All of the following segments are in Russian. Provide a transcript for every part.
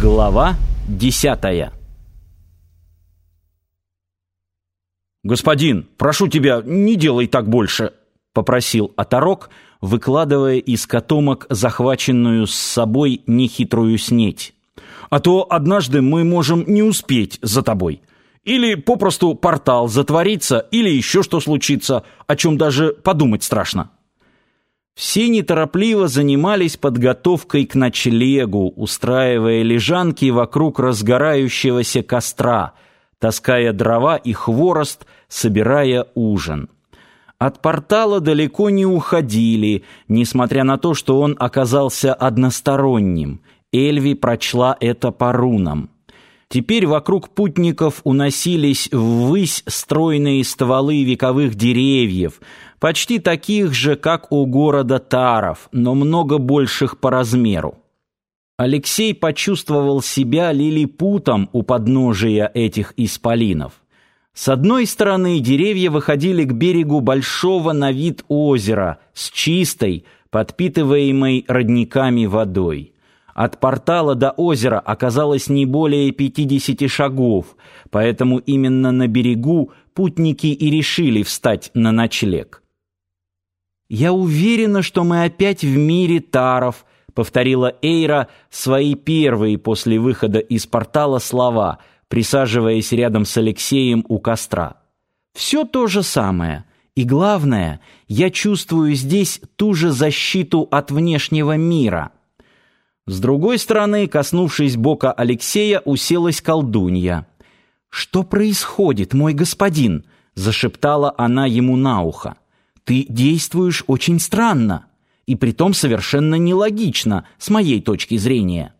Глава десятая «Господин, прошу тебя, не делай так больше», — попросил оторок, выкладывая из котомок захваченную с собой нехитрую снеть. «А то однажды мы можем не успеть за тобой. Или попросту портал затворится, или еще что случится, о чем даже подумать страшно». Все неторопливо занимались подготовкой к ночлегу, устраивая лежанки вокруг разгорающегося костра, таская дрова и хворост, собирая ужин. От портала далеко не уходили, несмотря на то, что он оказался односторонним. Эльви прочла это по рунам. Теперь вокруг путников уносились ввысь стройные стволы вековых деревьев, почти таких же, как у города Таров, но много больших по размеру. Алексей почувствовал себя лилипутом у подножия этих исполинов. С одной стороны деревья выходили к берегу большого на вид озера с чистой, подпитываемой родниками водой. От портала до озера оказалось не более 50 шагов, поэтому именно на берегу путники и решили встать на ночлег. «Я уверена, что мы опять в мире таров», — повторила Эйра свои первые после выхода из портала слова, присаживаясь рядом с Алексеем у костра. «Все то же самое. И главное, я чувствую здесь ту же защиту от внешнего мира». С другой стороны, коснувшись бока Алексея, уселась колдунья. «Что происходит, мой господин?» — зашептала она ему на ухо. «Ты действуешь очень странно, и притом совершенно нелогично, с моей точки зрения».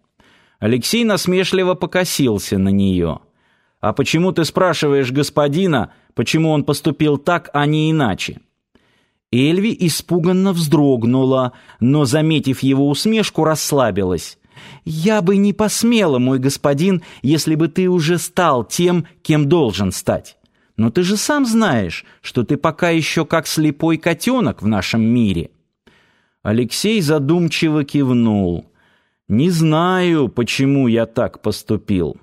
Алексей насмешливо покосился на нее. «А почему ты спрашиваешь господина, почему он поступил так, а не иначе?» Эльви испуганно вздрогнула, но, заметив его усмешку, расслабилась. «Я бы не посмела, мой господин, если бы ты уже стал тем, кем должен стать. Но ты же сам знаешь, что ты пока еще как слепой котенок в нашем мире». Алексей задумчиво кивнул. «Не знаю, почему я так поступил.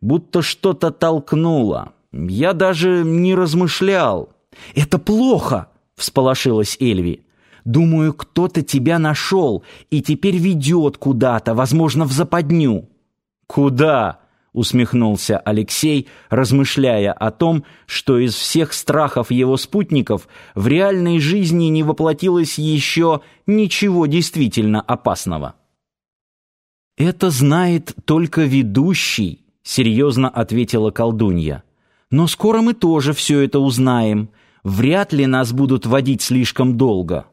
Будто что-то толкнуло. Я даже не размышлял». «Это плохо!» — всполошилась Эльви. «Думаю, кто-то тебя нашел и теперь ведет куда-то, возможно, в западню». «Куда?» — усмехнулся Алексей, размышляя о том, что из всех страхов его спутников в реальной жизни не воплотилось еще ничего действительно опасного. «Это знает только ведущий», — серьезно ответила колдунья. «Но скоро мы тоже все это узнаем вряд ли нас будут водить слишком долго.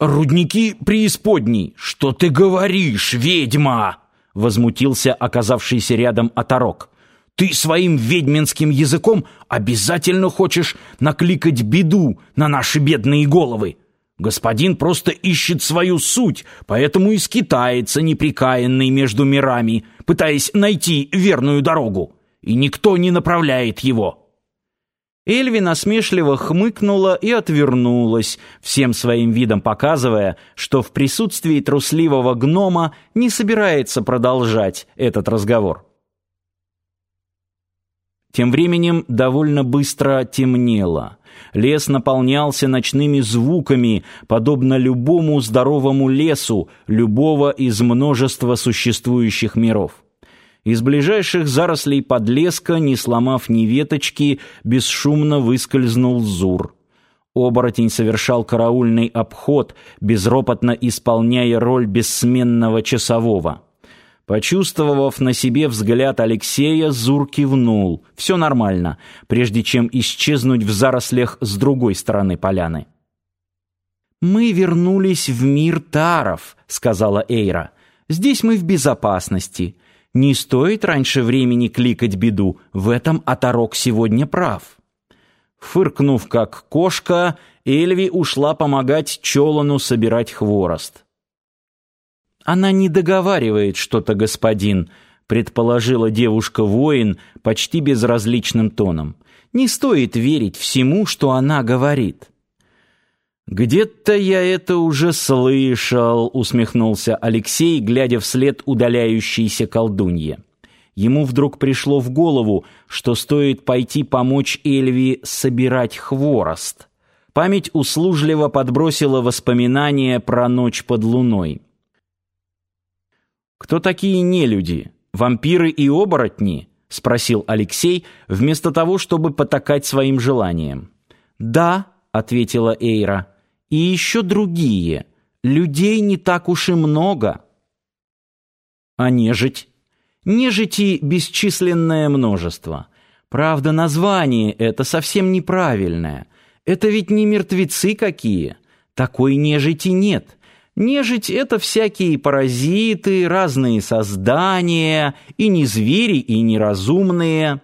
«Рудники преисподней! Что ты говоришь, ведьма?» Возмутился оказавшийся рядом оторок. «Ты своим ведьминским языком обязательно хочешь накликать беду на наши бедные головы. Господин просто ищет свою суть, поэтому и скитается неприкаянный между мирами, пытаясь найти верную дорогу, и никто не направляет его». Эльви насмешливо хмыкнула и отвернулась, всем своим видом показывая, что в присутствии трусливого гнома не собирается продолжать этот разговор. Тем временем довольно быстро темнело. Лес наполнялся ночными звуками, подобно любому здоровому лесу любого из множества существующих миров. Из ближайших зарослей подлеска, не сломав ни веточки, бесшумно выскользнул Зур. Оборотень совершал караульный обход, безропотно исполняя роль бессменного часового. Почувствовав на себе взгляд Алексея, Зур кивнул. Все нормально, прежде чем исчезнуть в зарослях с другой стороны поляны. «Мы вернулись в мир Таров», — сказала Эйра. «Здесь мы в безопасности. Не стоит раньше времени кликать беду, в этом оторок сегодня прав. Фыркнув как кошка, Эльви ушла помогать Чолону собирать хворост. Она не договаривает что-то, господин, предположила девушка-воин почти безразличным тоном. Не стоит верить всему, что она говорит. Где-то я это уже слышал, усмехнулся Алексей, глядя вслед удаляющейся колдунье. Ему вдруг пришло в голову, что стоит пойти помочь Эльви собирать хворост. Память услужливо подбросила воспоминания про ночь под луной. Кто такие нелюди? Вампиры и оборотни? спросил Алексей, вместо того, чтобы потакать своим желаниям. Да, ответила Эйра. И еще другие. Людей не так уж и много. А нежить? Нежити бесчисленное множество. Правда, название это совсем неправильное. Это ведь не мертвецы какие. Такой нежити нет. Нежить — это всякие паразиты, разные создания, и не звери, и не разумные.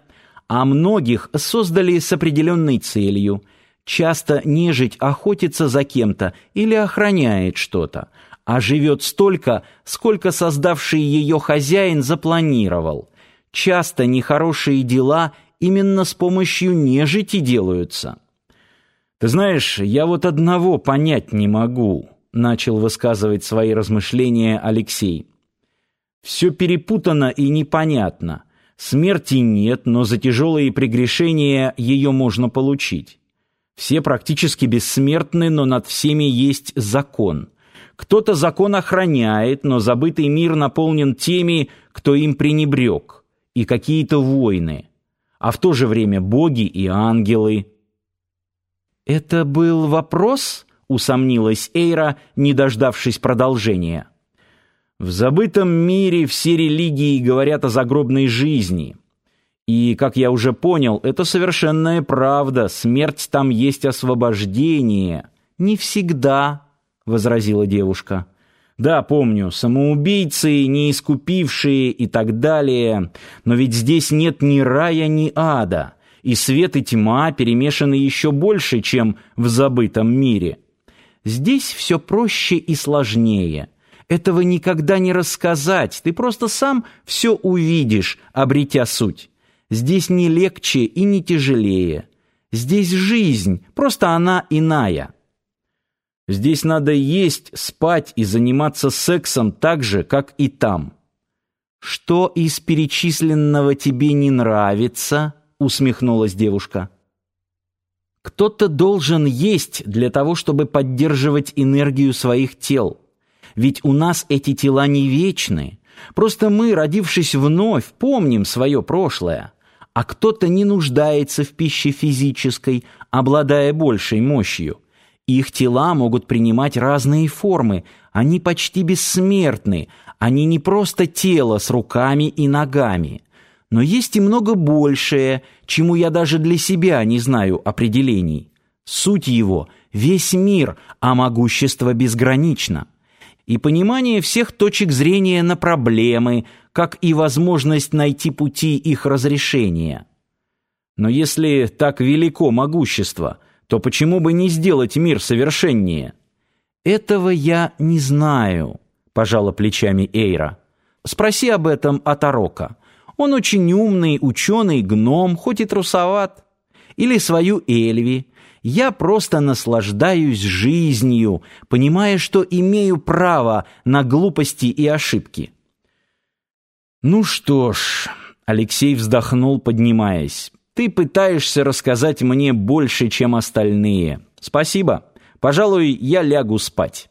А многих создали с определенной целью. Часто нежить охотится за кем-то или охраняет что-то а живет столько, сколько создавший ее хозяин запланировал. Часто нехорошие дела именно с помощью нежити делаются. Ты знаешь, я вот одного понять не могу, начал высказывать свои размышления Алексей. Все перепутано и непонятно. Смерти нет, но за тяжелые прегрешения ее можно получить. Все практически бессмертны, но над всеми есть закон. Кто-то закон охраняет, но забытый мир наполнен теми, кто им пренебрег, и какие-то войны, а в то же время боги и ангелы. «Это был вопрос?» — усомнилась Эйра, не дождавшись продолжения. «В забытом мире все религии говорят о загробной жизни». И, как я уже понял, это совершенная правда. Смерть там есть освобождение. Не всегда, — возразила девушка. «Да, помню, самоубийцы, неискупившие и так далее. Но ведь здесь нет ни рая, ни ада, и свет и тьма перемешаны еще больше, чем в забытом мире. Здесь все проще и сложнее. Этого никогда не рассказать, ты просто сам все увидишь, обретя суть. Здесь не легче и не тяжелее. Здесь жизнь, просто она иная». Здесь надо есть, спать и заниматься сексом так же, как и там. Что из перечисленного тебе не нравится? усмехнулась девушка. Кто-то должен есть для того, чтобы поддерживать энергию своих тел. Ведь у нас эти тела не вечны. Просто мы, родившись вновь, помним свое прошлое. А кто-то не нуждается в пище физической, обладая большей мощью. Их тела могут принимать разные формы, они почти бессмертны, они не просто тело с руками и ногами. Но есть и много большее, чему я даже для себя не знаю определений. Суть его — весь мир, а могущество безгранично. И понимание всех точек зрения на проблемы, как и возможность найти пути их разрешения. Но если так велико могущество — то почему бы не сделать мир совершеннее? Этого я не знаю, пожала плечами Эйра. Спроси об этом Атарока. Он очень умный, ученый, гном, хоть и трусоват. Или свою Эльви. Я просто наслаждаюсь жизнью, понимая, что имею право на глупости и ошибки. Ну что ж, Алексей вздохнул, поднимаясь. Ты пытаешься рассказать мне больше, чем остальные. Спасибо. Пожалуй, я лягу спать.